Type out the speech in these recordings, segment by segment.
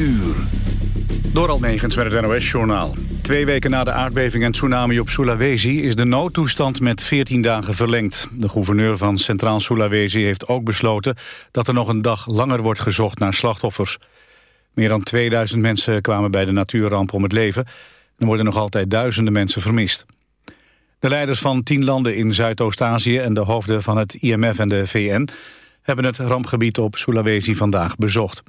uur. Door Almegens met het NOS-journaal. Twee weken na de aardbeving en tsunami op Sulawesi... is de noodtoestand met 14 dagen verlengd. De gouverneur van Centraal Sulawesi heeft ook besloten... dat er nog een dag langer wordt gezocht naar slachtoffers. Meer dan 2000 mensen kwamen bij de natuurramp om het leven. Er worden nog altijd duizenden mensen vermist. De leiders van tien landen in Zuidoost-Azië... en de hoofden van het IMF en de VN... hebben het rampgebied op Sulawesi vandaag bezocht.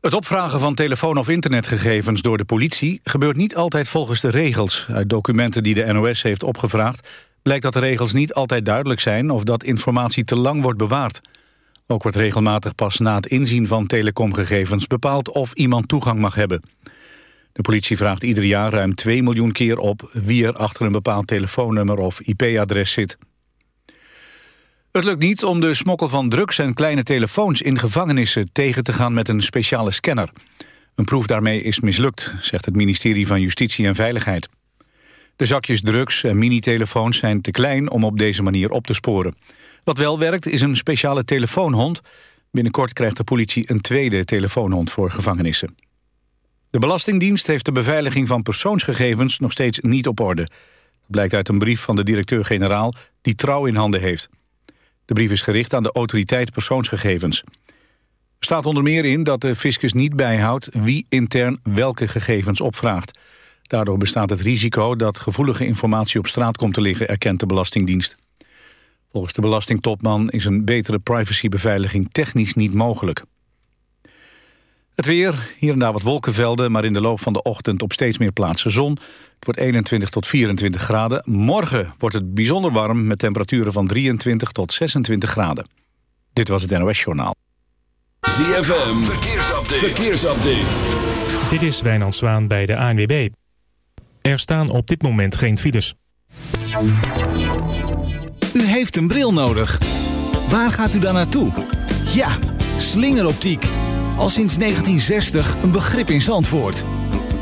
Het opvragen van telefoon- of internetgegevens door de politie... gebeurt niet altijd volgens de regels. Uit documenten die de NOS heeft opgevraagd... blijkt dat de regels niet altijd duidelijk zijn... of dat informatie te lang wordt bewaard. Ook wordt regelmatig pas na het inzien van telecomgegevens... bepaald of iemand toegang mag hebben. De politie vraagt ieder jaar ruim 2 miljoen keer op... wie er achter een bepaald telefoonnummer of IP-adres zit. Het lukt niet om de smokkel van drugs en kleine telefoons in gevangenissen tegen te gaan met een speciale scanner. Een proef daarmee is mislukt, zegt het ministerie van Justitie en Veiligheid. De zakjes drugs en minitelefoons zijn te klein om op deze manier op te sporen. Wat wel werkt is een speciale telefoonhond. Binnenkort krijgt de politie een tweede telefoonhond voor gevangenissen. De Belastingdienst heeft de beveiliging van persoonsgegevens nog steeds niet op orde. Dat blijkt uit een brief van de directeur-generaal die trouw in handen heeft. De brief is gericht aan de autoriteit persoonsgegevens. Er staat onder meer in dat de fiscus niet bijhoudt wie intern welke gegevens opvraagt. Daardoor bestaat het risico dat gevoelige informatie op straat komt te liggen, erkent de Belastingdienst. Volgens de belastingtopman is een betere privacybeveiliging technisch niet mogelijk. Het weer, hier en daar wat wolkenvelden, maar in de loop van de ochtend op steeds meer plaatsen zon. Het wordt 21 tot 24 graden. Morgen wordt het bijzonder warm met temperaturen van 23 tot 26 graden. Dit was het NOS Journaal. ZFM, verkeersupdate. verkeersupdate. Dit is Wijnand Zwaan bij de ANWB. Er staan op dit moment geen files. U heeft een bril nodig. Waar gaat u dan naartoe? Ja, slingeroptiek al sinds 1960 een begrip in Zandvoort.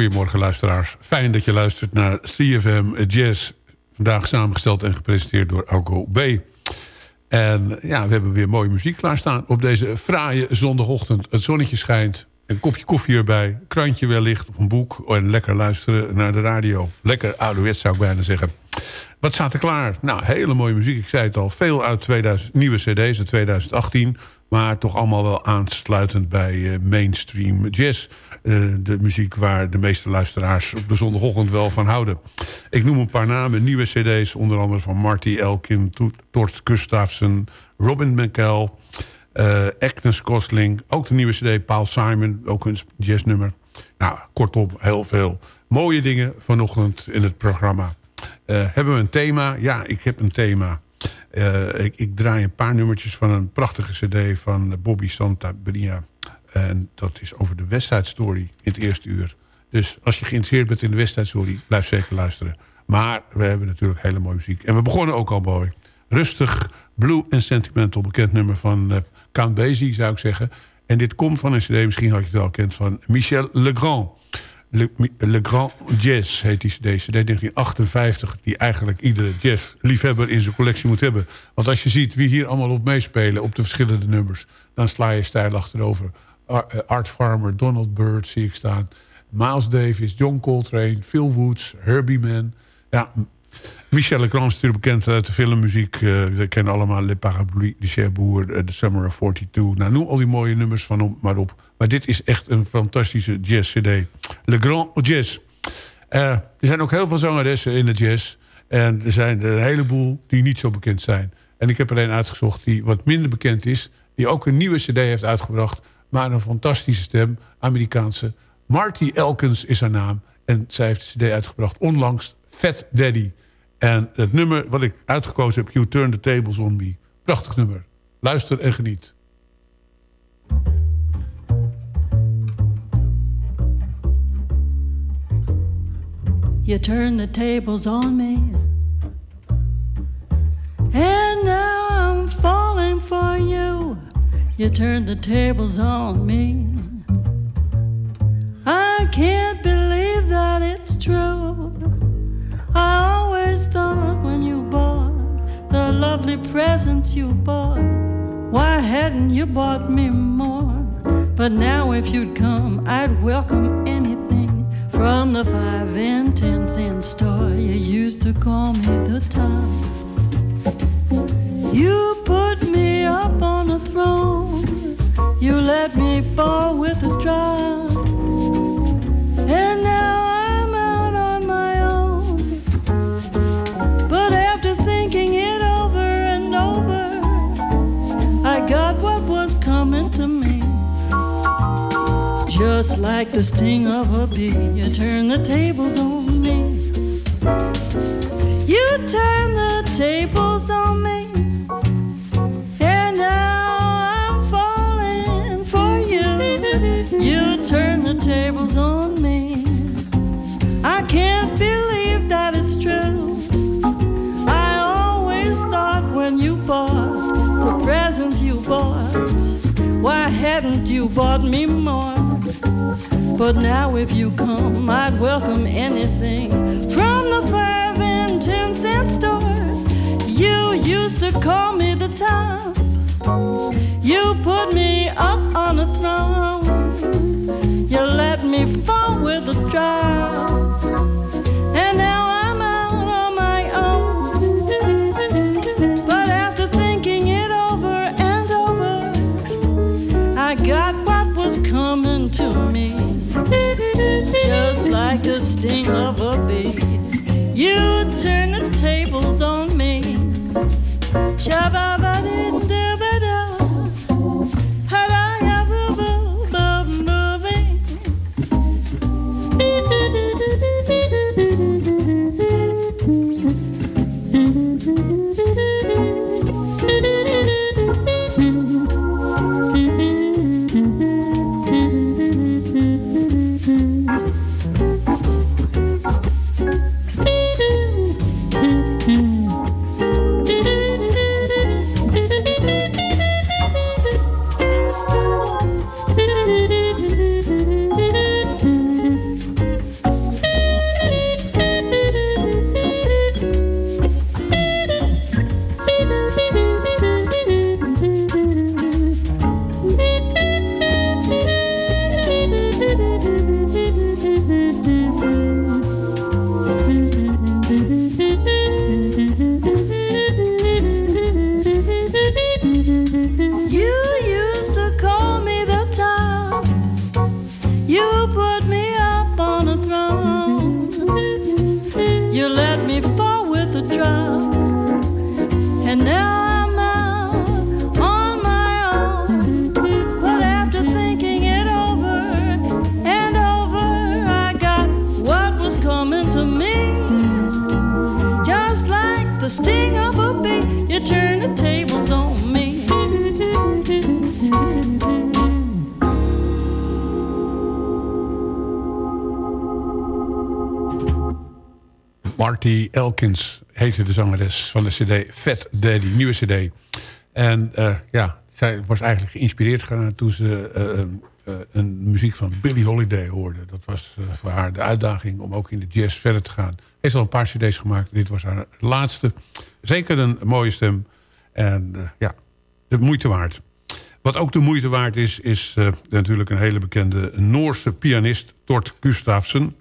Hele goede morgen luisteraars. Fijn dat je luistert naar CFM Jazz. Vandaag samengesteld en gepresenteerd door Algo B. En ja, we hebben weer mooie muziek klaarstaan op deze fraaie zondagochtend. Het zonnetje schijnt, een kopje koffie erbij, krantje wellicht of een boek... en lekker luisteren naar de radio. Lekker ouderwets zou ik bijna zeggen. Wat staat er klaar? Nou, hele mooie muziek. Ik zei het al, veel uit 2000, nieuwe cd's uit 2018... maar toch allemaal wel aansluitend bij uh, mainstream jazz... Uh, de muziek waar de meeste luisteraars op de zondagochtend wel van houden. Ik noem een paar namen, nieuwe cd's, onder andere van Marty Elkin, Tort Gustafsson, Robin McKell, uh, Agnes Gosling, ook de nieuwe cd Paul Simon, ook een jazznummer. Nou, kortom, heel veel mooie dingen vanochtend in het programma. Uh, hebben we een thema? Ja, ik heb een thema. Uh, ik, ik, draai een paar nummertjes van een prachtige cd van Bobby Santa Bria. En dat is over de Westside Story in het eerste uur. Dus als je geïnteresseerd bent in de Westside Story, blijf zeker luisteren. Maar we hebben natuurlijk hele mooie muziek. En we begonnen ook al mooi. Rustig, blue en sentimental, bekend nummer van uh, Count Basie, zou ik zeggen. En dit komt van een cd, misschien had je het wel kent, van Michel Legrand. Le, Grand Jazz heet die cd. CD 1958, die eigenlijk iedere jazzliefhebber in zijn collectie moet hebben. Want als je ziet wie hier allemaal op meespelen, op de verschillende nummers... dan sla je stijl achterover. Art Farmer, Donald Byrd zie ik staan. Miles Davis, John Coltrane, Phil Woods, Herbie Mann. Ja, Michel Legrand is natuurlijk bekend uit de filmmuziek. Uh, we kennen allemaal Le Parapluie de Cherbourg, The Summer of 42. Nou, noem al die mooie nummers van op, maar op. Maar dit is echt een fantastische jazz-cd. Le Grand Jazz. Uh, er zijn ook heel veel zangeressen in de jazz. En er zijn er een heleboel die niet zo bekend zijn. En ik heb er een uitgezocht die wat minder bekend is. Die ook een nieuwe cd heeft uitgebracht. Maar een fantastische stem, Amerikaanse. Marty Elkins is haar naam. En zij heeft de cd uitgebracht onlangs, Fat Daddy. En het nummer wat ik uitgekozen heb, You Turn the Tables on Me. Prachtig nummer. Luister en geniet. You turn the tables on me. And now I'm falling for you. You turn the tables on me. I can't believe that it's true. I always thought when you bought the lovely presents you bought, why hadn't you bought me more? But now if you'd come, I'd welcome from the five and ten cent store you used to call me the top. You put me up on a throne, you let me fall with a drop, Just like the sting of a bee, you turn the tables on me. You turn the tables on me. And now I'm falling for you. You turn the tables on me. I can't believe that it's true. I always thought when you bought the presents you bought, why hadn't you bought me more? But now if you come, I'd welcome anything from the five and ten cent store. You used to call me the top. You put me up on a throne. You let me fall with a drop. Just like the sting of a bee. You turn the tables Heette de zangeres van de cd Fat Daddy, nieuwe cd. En eh, ja, zij was eigenlijk geïnspireerd toen ze eh, eh, een muziek van Billie Holiday hoorde. Dat was voor haar de uitdaging om ook in de jazz verder te gaan. Heeft al een paar cd's gemaakt. Dit was haar laatste. Zeker een mooie stem. En ja, de moeite waard. Wat ook de moeite waard is, is natuurlijk een hele bekende Noorse pianist, Tort Gustafsson.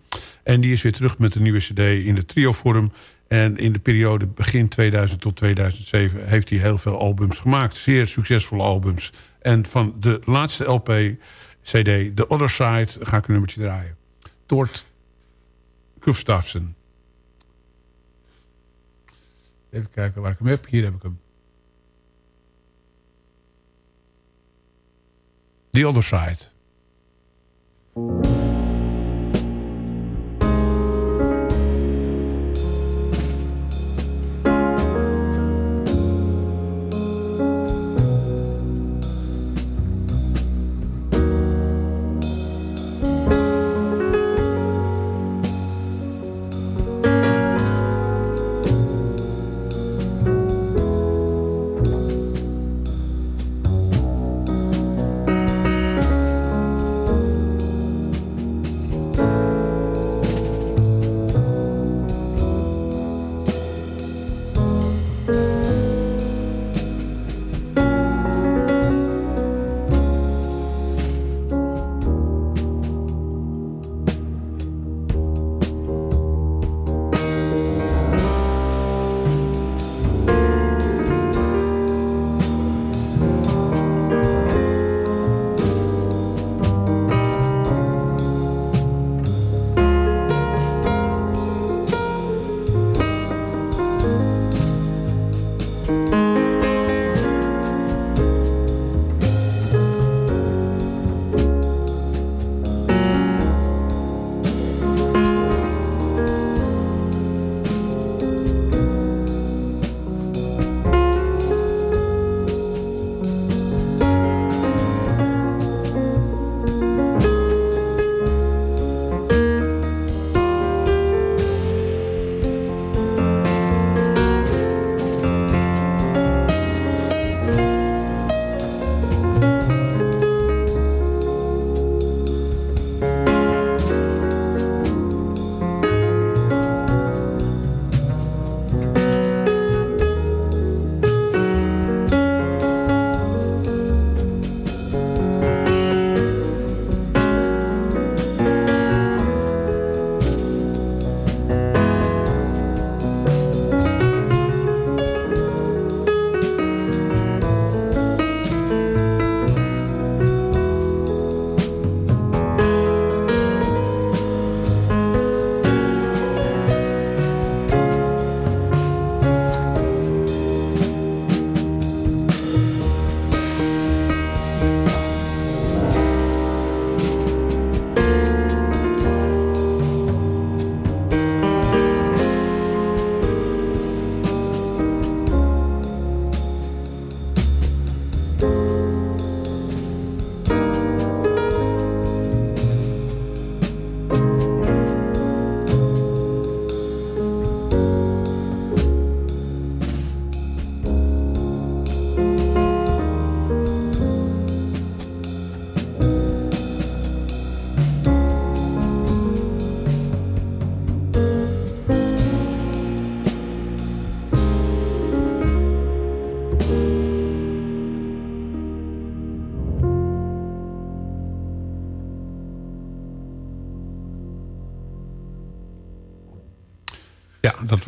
En die is weer terug met een nieuwe cd in de trio-vorm. En in de periode begin 2000 tot 2007 heeft hij heel veel albums gemaakt. Zeer succesvolle albums. En van de laatste LP, cd, The Other Side, ga ik een nummertje draaien. Tort Gustafsson. Even kijken waar ik hem heb. Hier heb ik hem. The Other Side.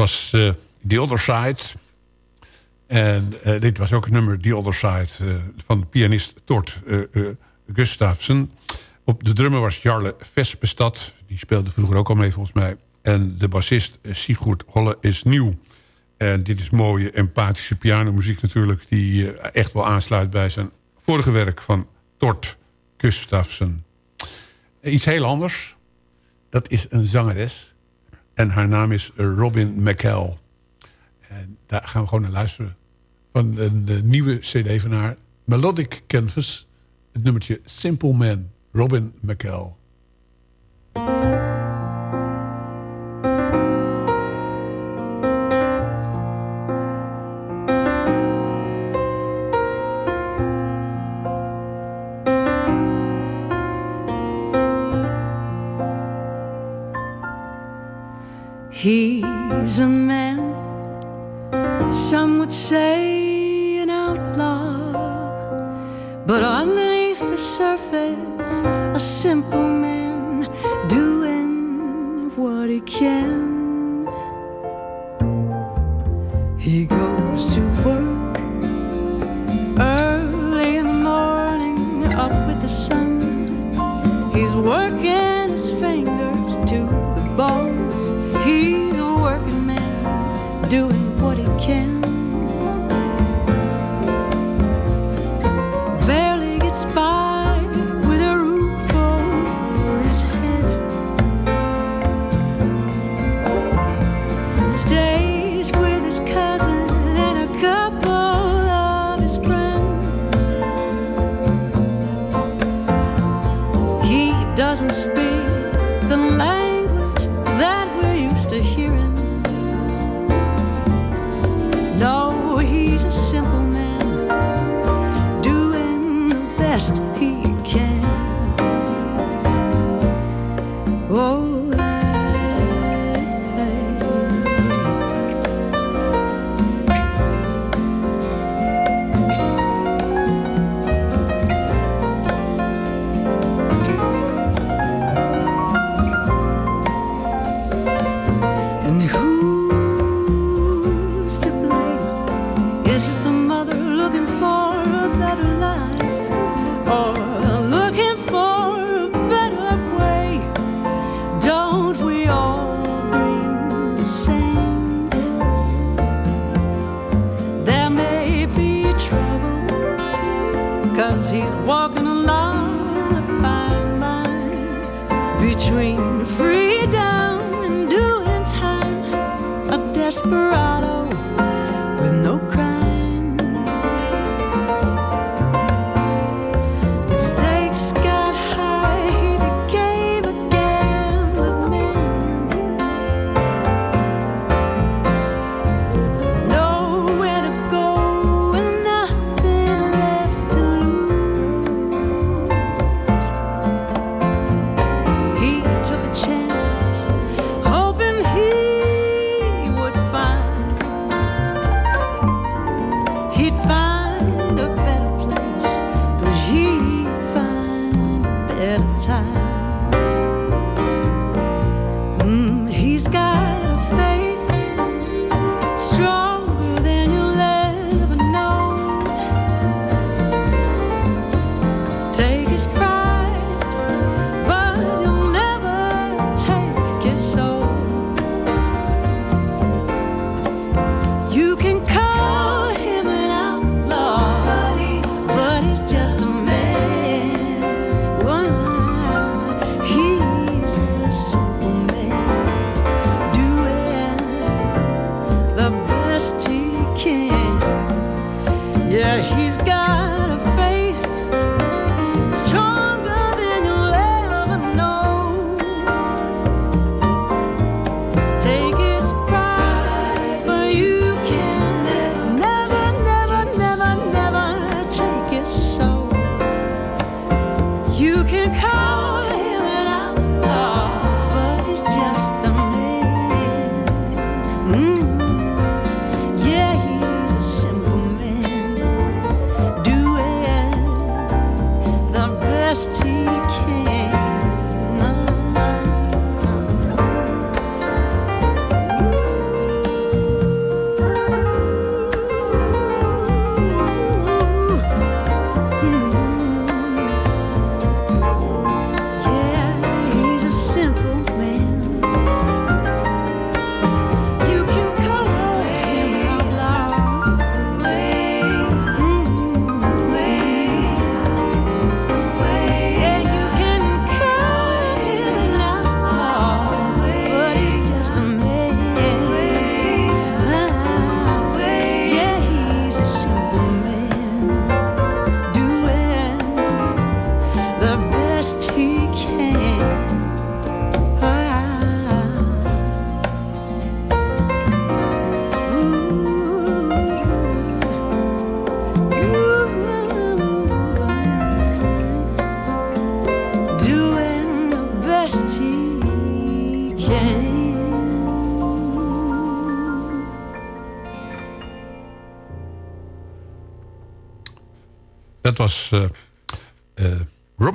Was eh, The Other Side. En eh, dit was ook het nummer The Other Side eh, van de pianist Tort Gustafsson. Op de drummer was Jarle Vespestad. Die speelde vroeger ook al mee volgens mij. En de bassist Sigurd Holle is nieuw. En dit is mooie empathische pianomuziek natuurlijk... die echt wel aansluit bij zijn vorige werk van Tort Gustafsson. Iets heel anders. Dat is een zangeres. En haar naam is Robin McKell. En daar gaan we gewoon naar luisteren. Van een nieuwe cd van haar. Melodic Canvas. Het nummertje Simple Man. Robin McKell.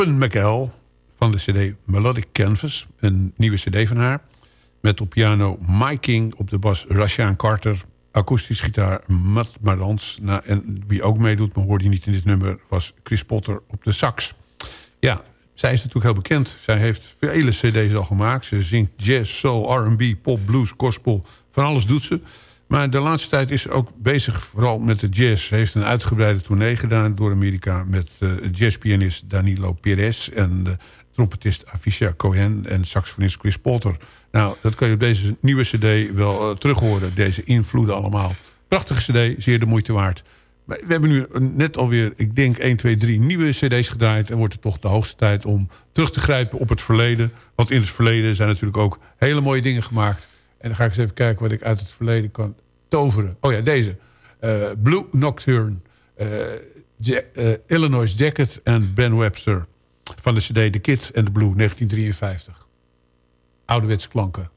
McEl van de cd Melodic Canvas. Een nieuwe cd van haar. Met op piano Mike King, op de bas Rashaan Carter... akoestisch gitaar Matt Marans. Nou, en wie ook meedoet, maar hoorde je niet in dit nummer... was Chris Potter op de sax. Ja, zij is natuurlijk heel bekend. Zij heeft vele cd's al gemaakt. Ze zingt jazz, soul, R&B, pop, blues, gospel. Van alles doet ze. Maar de laatste tijd is ook bezig vooral met de jazz. Ze heeft een uitgebreide tournee gedaan door Amerika... met uh, jazzpianist Danilo Perez en de trompetist Avisha Cohen... en saxofonist Chris Potter. Nou, dat kan je op deze nieuwe cd wel uh, terug horen. Deze invloeden allemaal. Prachtige cd, zeer de moeite waard. We hebben nu net alweer, ik denk 1, 2, 3 nieuwe cd's gedraaid... en wordt het toch de hoogste tijd om terug te grijpen op het verleden. Want in het verleden zijn natuurlijk ook hele mooie dingen gemaakt... En dan ga ik eens even kijken wat ik uit het verleden kan toveren. Oh ja, deze. Uh, Blue Nocturne. Ja, uh, Illinois Jacket en Ben Webster. Van de cd The Kid and the Blue, 1953. Ouderwetse klanken.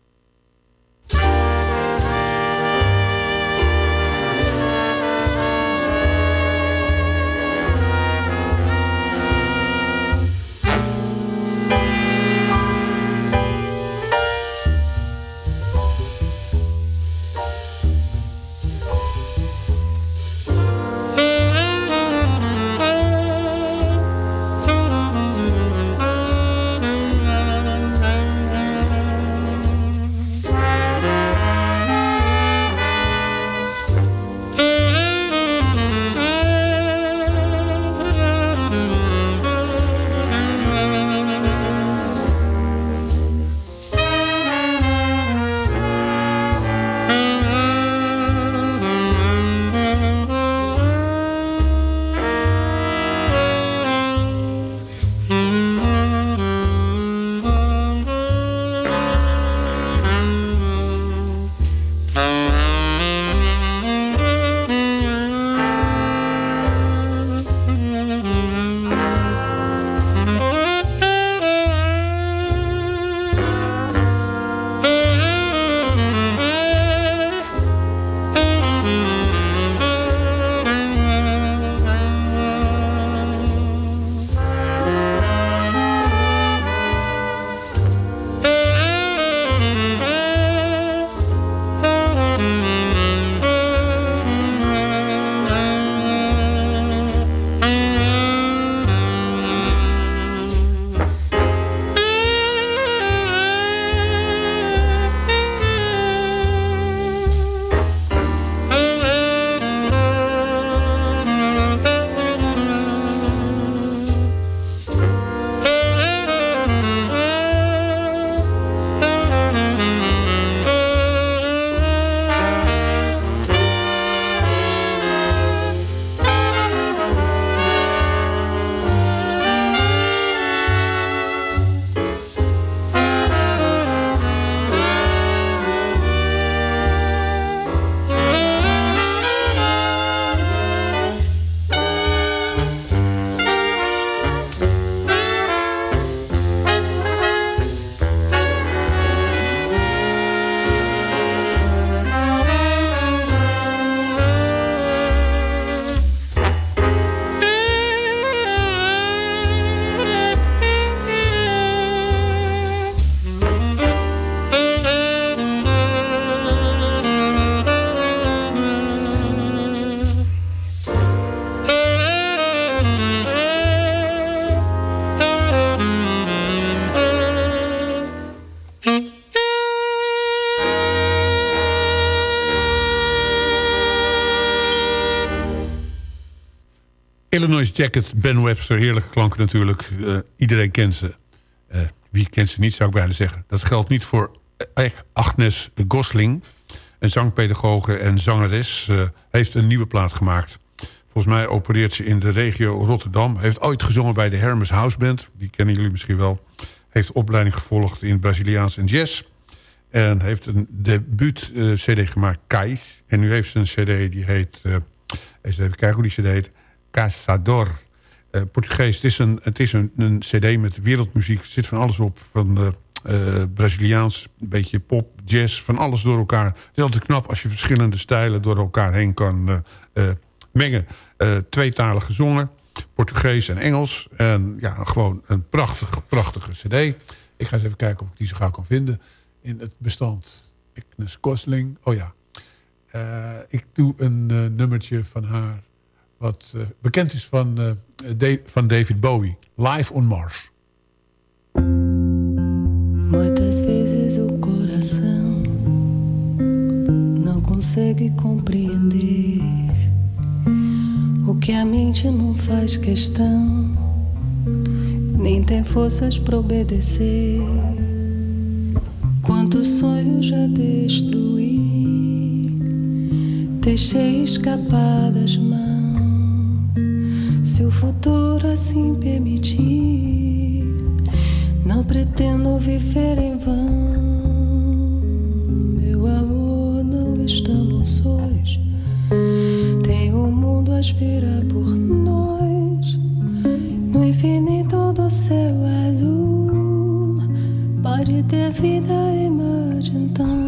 Illinois Jacket, Ben Webster, heerlijke klanken natuurlijk. Uh, iedereen kent ze. Uh, wie kent ze niet, zou ik bijna zeggen. Dat geldt niet voor Agnes Gosling. Een zangpedagoge en zangeres. Uh, heeft een nieuwe plaat gemaakt. Volgens mij opereert ze in de regio Rotterdam. Heeft ooit gezongen bij de Hermes House Band. Die kennen jullie misschien wel. Heeft opleiding gevolgd in Braziliaans en jazz. En heeft een debuut-cd gemaakt, Kais. En nu heeft ze een cd die heet... eens even kijken hoe die cd heet. Caçador. Uh, Portugees. Het is, een, het is een, een cd met wereldmuziek. Er zit van alles op. Van uh, uh, Braziliaans, een beetje pop, jazz. Van alles door elkaar. Het is altijd knap als je verschillende stijlen door elkaar heen kan mengen. tweetalig gezongen. Portugees en Engels. En ja, gewoon een prachtige, prachtige cd. Ik ga eens even kijken of ik die zo gauw kan vinden. In het bestand Agnes Kosling. Oh ja. Eh, ik doe een eh, nummertje van haar... wat eh, bekend is van, eh, Da- van David Bowie. Live on Mars. Muitas vezes o coração não consegue compreender o que a mente não faz questão, nem tem forças para obedecer. Quantos sonhos já destruí, deixei escapar das mãos. Se o futuro assim permitir. Não pretendo viver em vão. Meu amor, não estamos sós. Tem o mundo a esperar por nós. No infinito do céu azul. Pode ter vida morte, então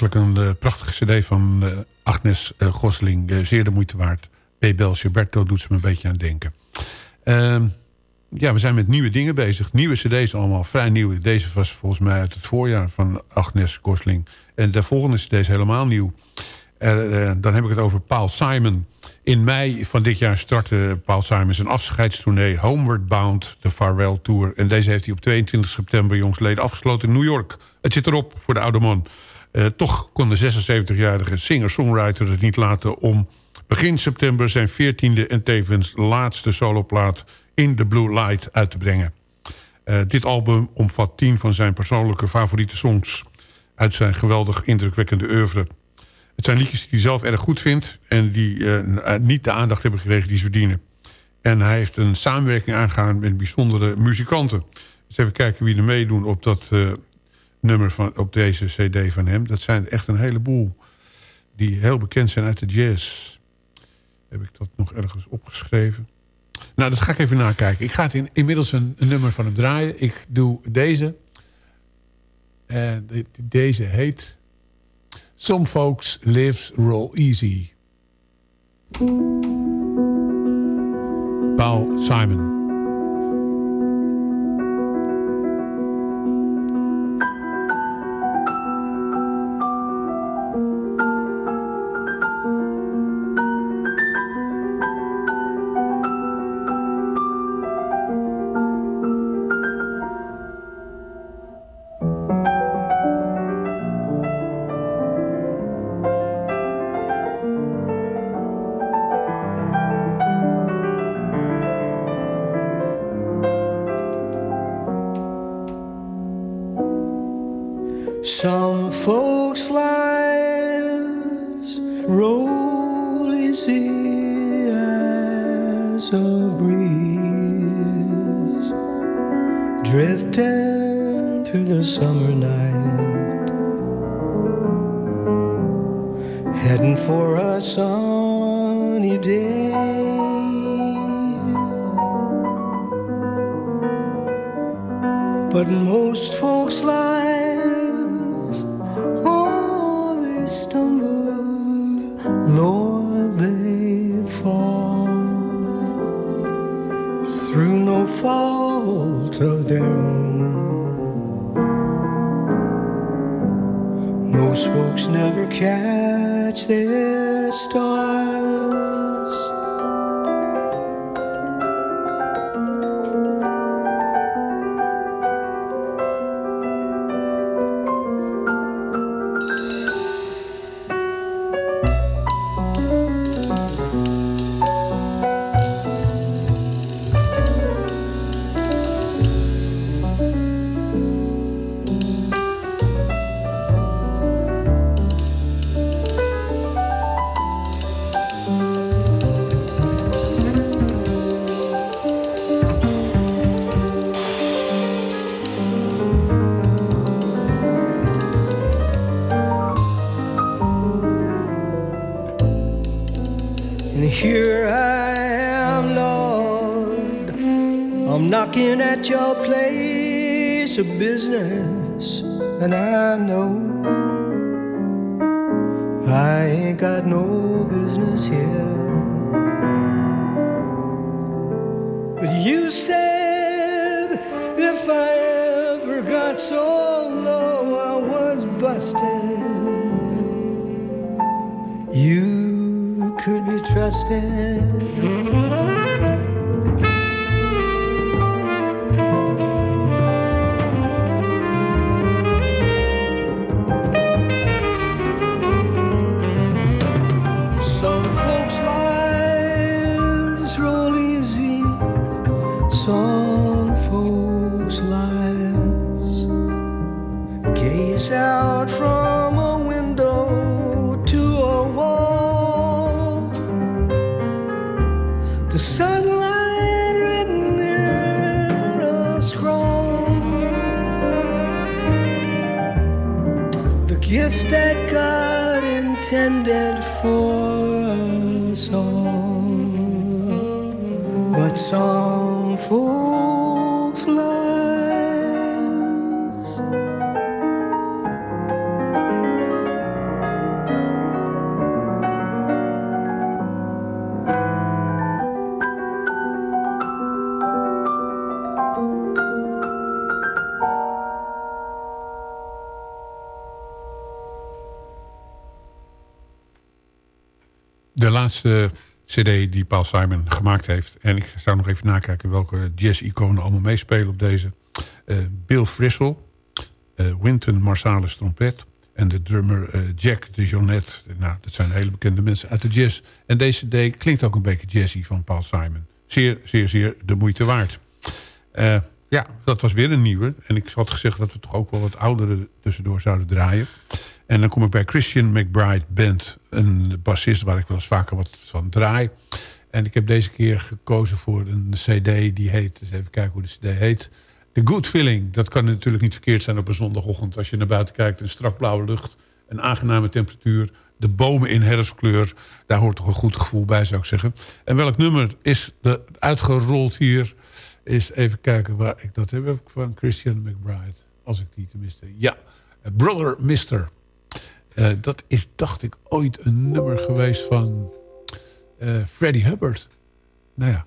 Werkelijk een eh, prachtige cd van eh, Agnes eh, Gosling. zeer de moeite waard. Bebel Gilberto doet ze me een beetje aan denken. Ehm, ja, we zijn met nieuwe dingen bezig. Nieuwe cd's allemaal, vrij nieuw. Deze was volgens mij uit het voorjaar van Agnes Gosling. En de volgende cd is helemaal nieuw. Dan heb ik het over Paul Simon. In mei van dit jaar startte Paul Simon zijn afscheidstournee... Homeward Bound, de Farewell Tour. En deze heeft hij op 22 september jongsleden afgesloten in New York. Het zit erop voor de oude man. Eh, toch kon de 76-jarige singer-songwriter het niet laten... om begin september zijn 14e en tevens laatste soloplaat... In the Blue Light uit te brengen. Eh, dit album omvat tien van zijn persoonlijke favoriete songs... uit zijn geweldig indrukwekkende oeuvre. Het zijn liedjes die hij zelf erg goed vindt... en die eh, niet de aandacht hebben gekregen die ze verdienen. En hij heeft een samenwerking aangegaan met bijzondere muzikanten. Dus even kijken wie er meedoen op dat nummer van, op deze cd van hem. Dat zijn echt een heleboel die heel bekend zijn uit de jazz. Heb ik dat nog ergens opgeschreven? Nou, dat ga ik even nakijken. Ik ga het in, inmiddels een, nummer van hem draaien. Ik doe deze. En de- deze heet... Some Folks Lives Roll Easy. Paul Simon. I'm knocking at your place of business, and I know I ain't got no business here. But you said if I ever got so low I was busted, you could be trusted. De laatste cd die Paul Simon gemaakt heeft. En ik zou nog even nakijken welke jazz-iconen allemaal meespelen op deze. Eh, Bill Frisell, eh, Wynton Marsalis trompet... en de drummer eh, Jack de Jonette. Nou, dat zijn hele bekende mensen uit de jazz. En deze cd klinkt ook een beetje jazzy van Paul Simon. Zeer, zeer, zeer de moeite waard. Ja, dat was weer een nieuwe. En ik had gezegd dat we toch ook wel wat oudere tussendoor zouden draaien. En dan kom ik bij Christian McBride Band. Een bassist waar ik wel eens vaker wat van draai. En ik heb deze keer gekozen voor een cd die heet... eens even kijken hoe de cd heet. The Good Feeling. Dat kan natuurlijk niet verkeerd zijn op een zondagochtend... als je naar buiten kijkt, een strak blauwe lucht... een aangename temperatuur... de bomen in herfstkleur. Daar hoort toch een goed gevoel bij, zou ik zeggen. En welk nummer is de, uitgerold hier? Is even kijken waar ik dat heb van Christian McBride. Als ik die tenminste... Ja, Brother Mister. Uh, dat is, dacht ik, ooit een nummer geweest van uh, Freddie Hubbard. Nou ja,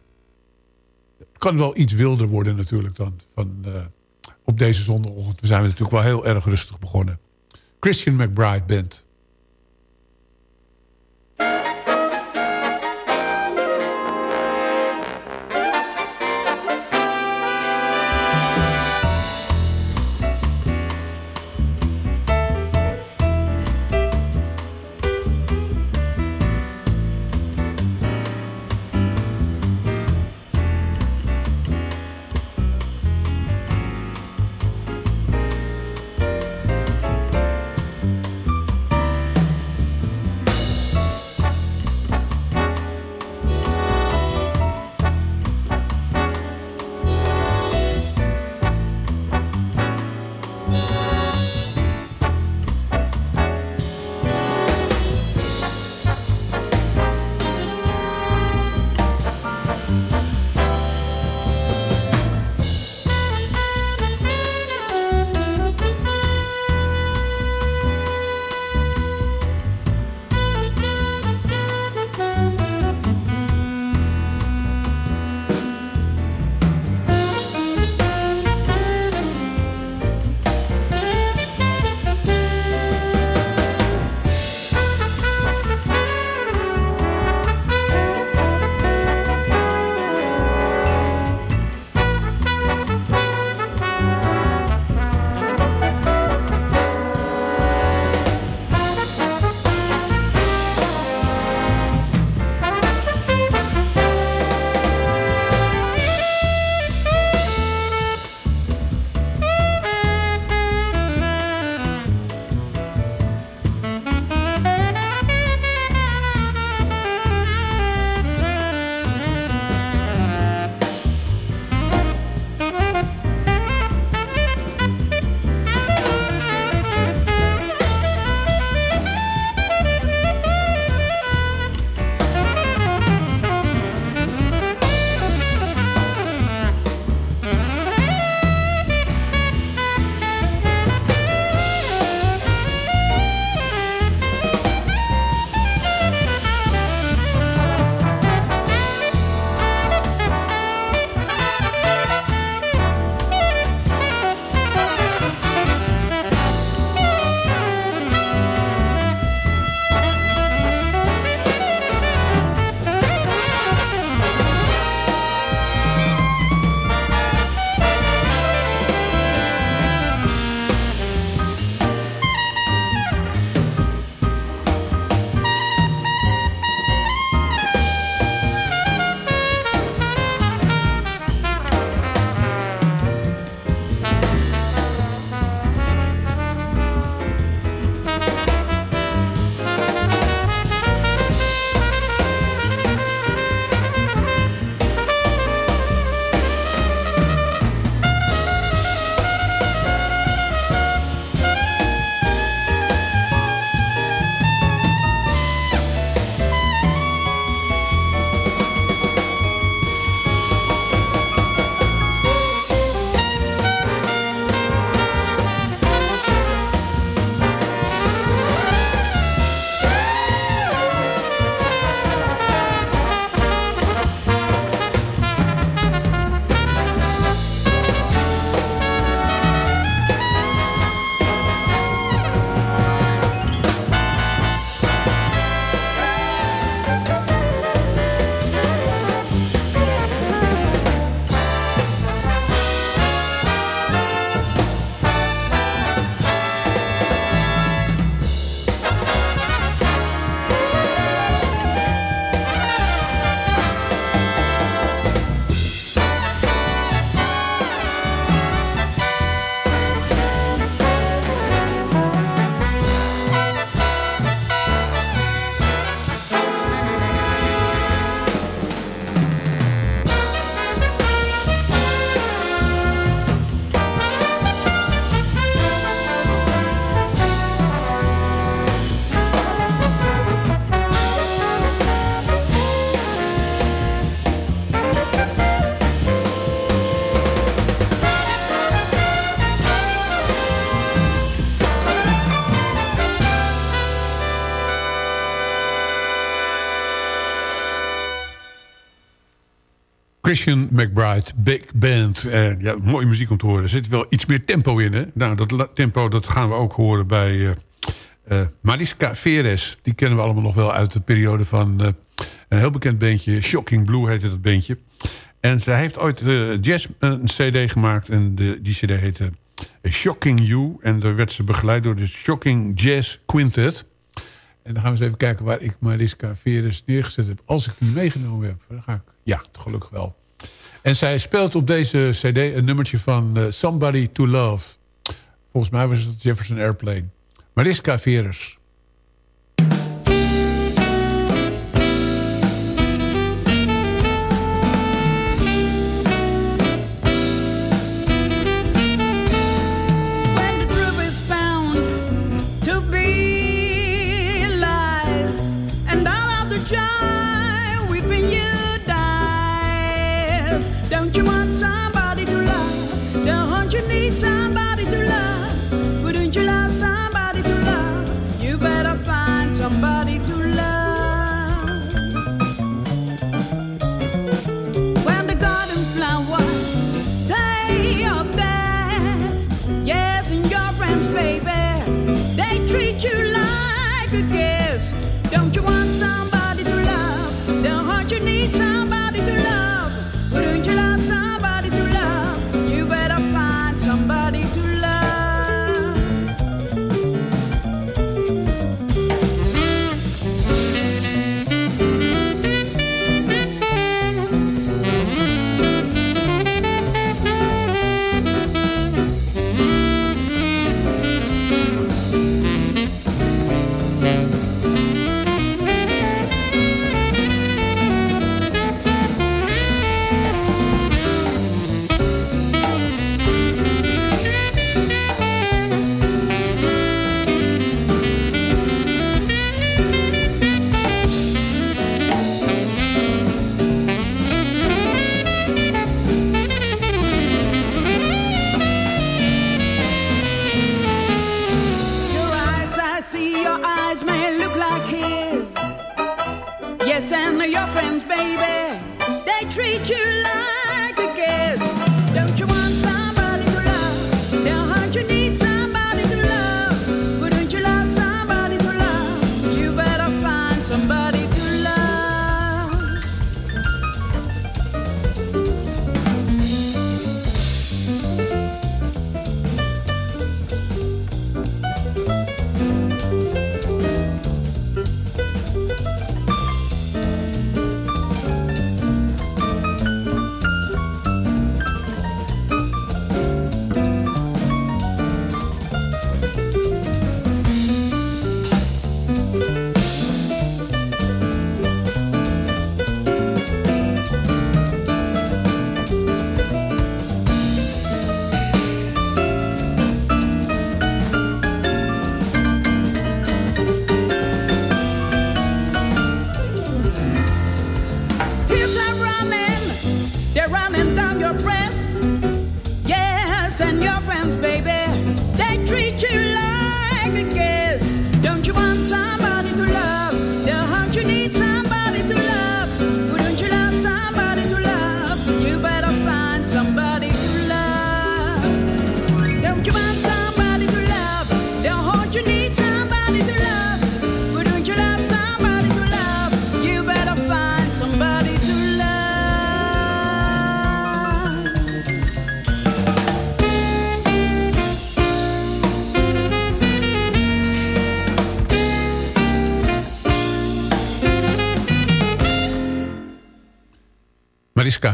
het kan wel iets wilder worden natuurlijk dan van, uh, op deze zondagochtend. We zijn natuurlijk wel heel erg rustig begonnen. Christian McBride Band. Christian McBride, Big Band. Eh, ja, mooie muziek om te horen. Er zit wel iets meer tempo in. Hè? Nou, dat tempo dat gaan we ook horen bij eh, Mariska Veres. Die kennen we allemaal nog wel uit de periode van eh, een heel bekend bandje. Shocking Blue heette dat bandje. En zij heeft ooit jazz een cd gemaakt. En de, die cd heette Shocking You. En daar werd ze begeleid door de Shocking Jazz Quintet. En dan gaan we eens even kijken waar ik Mariska Veres neergezet heb. Als ik die meegenomen heb. Dan ga ik, ja, gelukkig wel. En zij speelt op deze cd een nummertje van eh, Somebody to Love. Volgens mij was het Jefferson Airplane. Mariska Veres. Don't you want somebody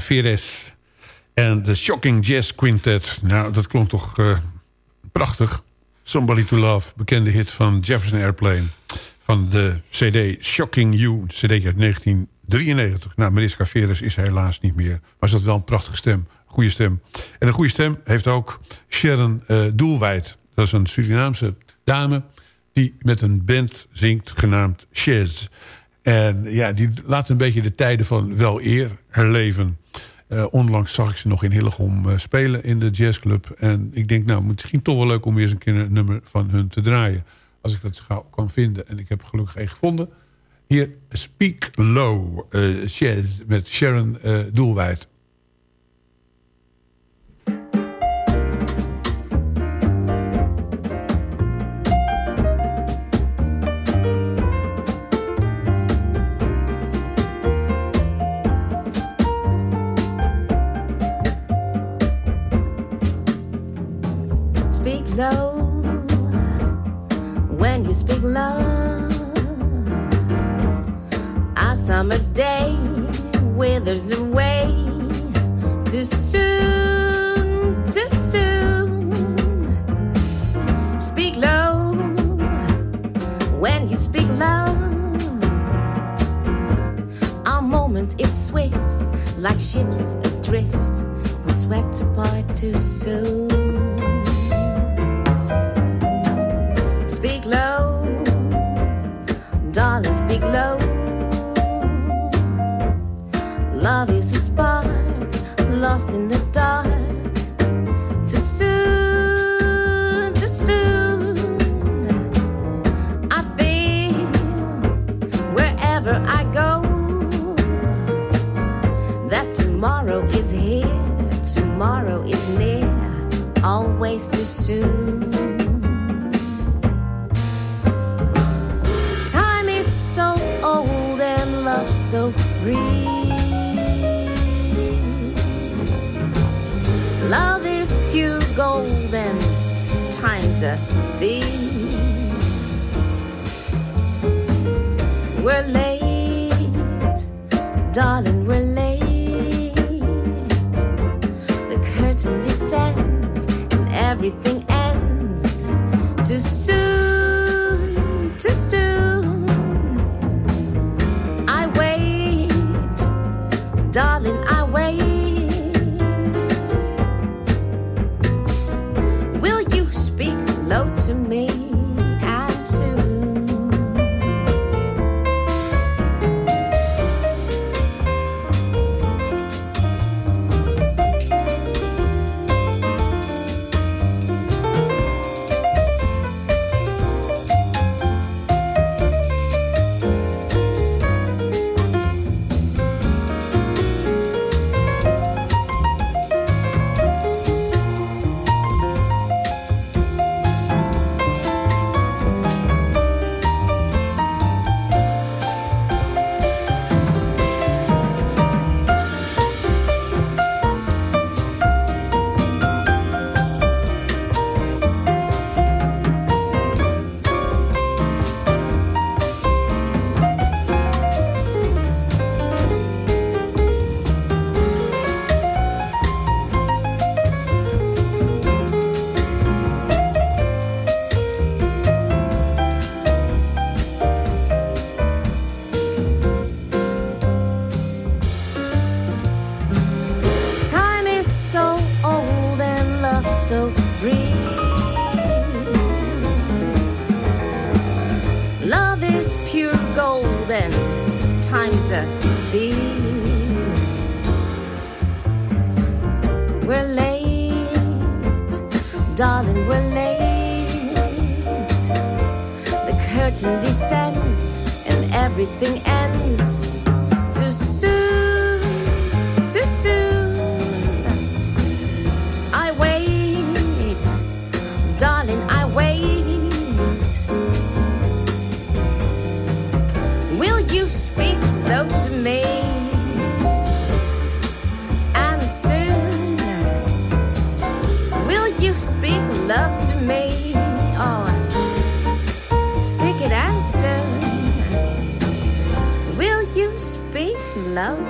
Veres en de Shocking Jazz Quintet. Nou, dat klonk toch eh, prachtig. Somebody to Love, bekende hit van Jefferson Airplane. Van de cd Shocking You, cd uit 1993. Nou, Mariska Veres is helaas niet meer. Maar ze had wel een prachtige stem, goede stem. En een goede stem heeft ook Sharon eh Doelwijd. Dat is een Surinaamse dame die met een band zingt genaamd Chaz. En ja, die laat een beetje de tijden van wel eer herleven. Eh, onlangs zag ik ze nog in Hillegom eh, spelen in de jazzclub. En ik denk, nou, misschien toch wel leuk om weer eens een keer een nummer van hun te draaien. Als ik dat gauw kan vinden. En ik heb gelukkig één gevonden. Hier, Speak Low, eh jazz met Sharon Doelwijd.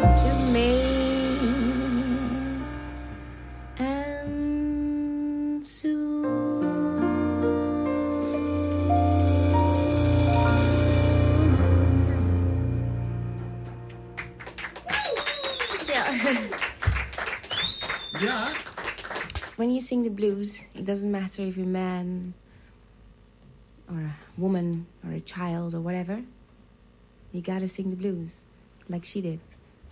To me? And Ja. When you sing the blues, it doesn't matter if you're a man or a woman or a child or whatever. You gotta sing the blues, like she did.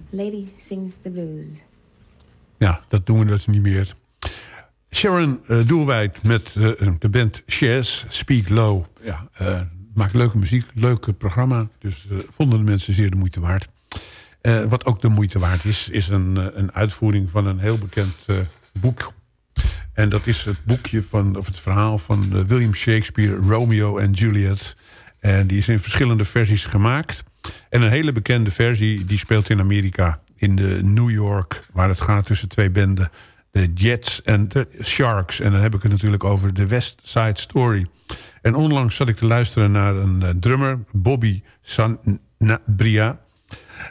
Lady sings the blues. Ja, dat doen we dus niet meer. Sharon uh, Doelwijd met uh, de band Shares, Speak Low. Ja, uh, maakt leuke muziek, leuk programma. Dus vonden de mensen zeer de moeite waard. wat ook de moeite waard is, is een, een uitvoering van een heel bekend boek. En dat is het boekje van, of het verhaal van William Shakespeare, Romeo en Juliet. En die is in verschillende versies gemaakt. En een hele bekende versie, die speelt in Amerika. In de New York, waar het gaat tussen twee benden. De Jets en de Sharks. En dan heb ik het natuurlijk over de West Side Story. En onlangs zat ik te luisteren naar een drummer, Bobby Sanabria.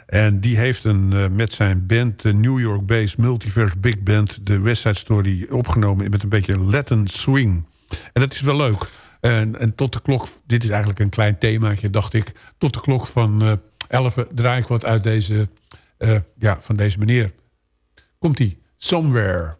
En die heeft een, eh, met zijn band, de New York-based Multiverse Big Band... de West Side Story opgenomen met een beetje Latin swing. En dat is wel leuk. En, en tot de klok, dit is eigenlijk een klein themaatje, dacht ik. Tot de klok van uh, 11 draai ik wat uit deze, uh, ja, van deze meneer. Komt-ie. Somewhere.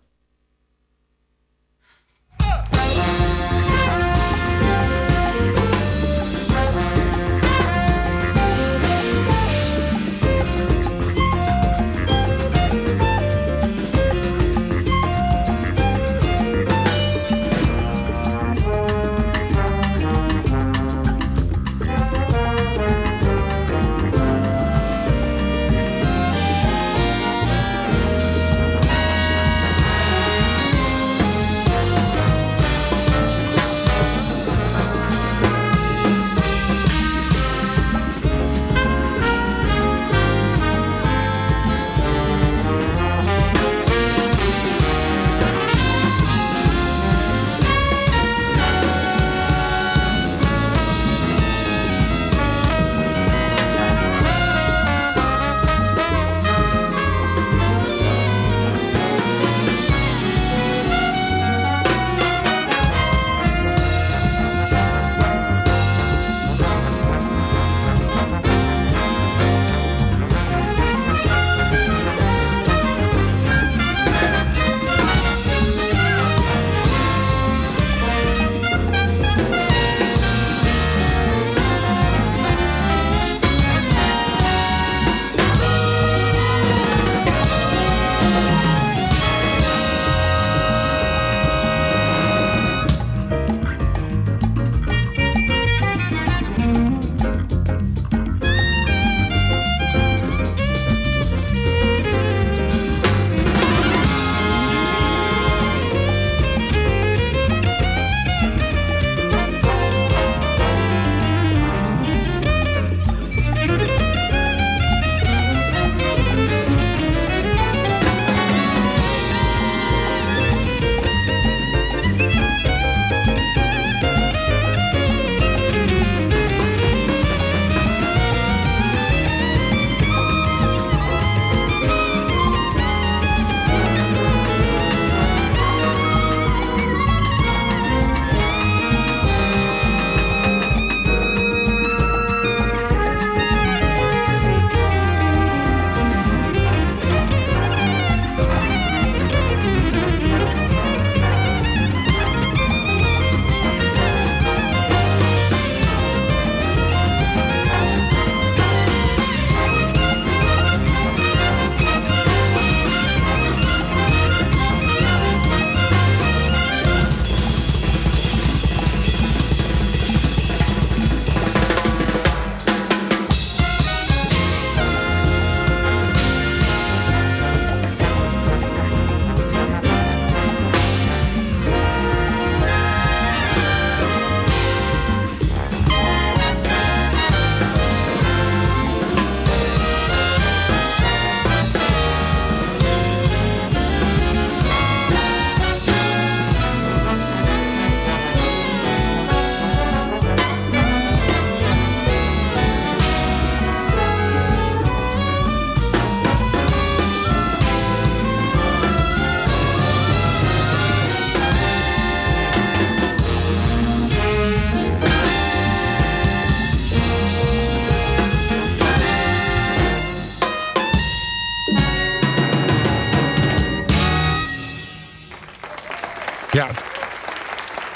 Ja,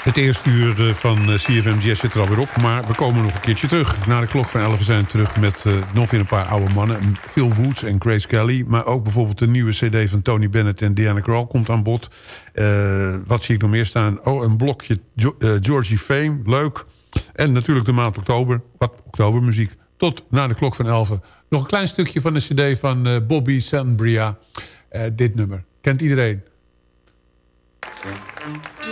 het eerste uur eh, van eh, CFM Jazz zit er alweer op. Maar we komen nog een keertje terug. Na de klok van 11 zijn we terug met uh, nog weer een paar oude mannen. Phil Woods en Grace Kelly. Maar ook bijvoorbeeld de nieuwe cd van Tony Bennett en Diana Krall komt aan bod. Wat zie ik nog meer staan? Oh, een blokje Georgie Fame. Leuk. En natuurlijk de maand oktober. Wat oktobermuziek. Tot na de klok van 11. Nog een klein stukje van de cd van Bobby Sambria. dit nummer. Kent iedereen? Zover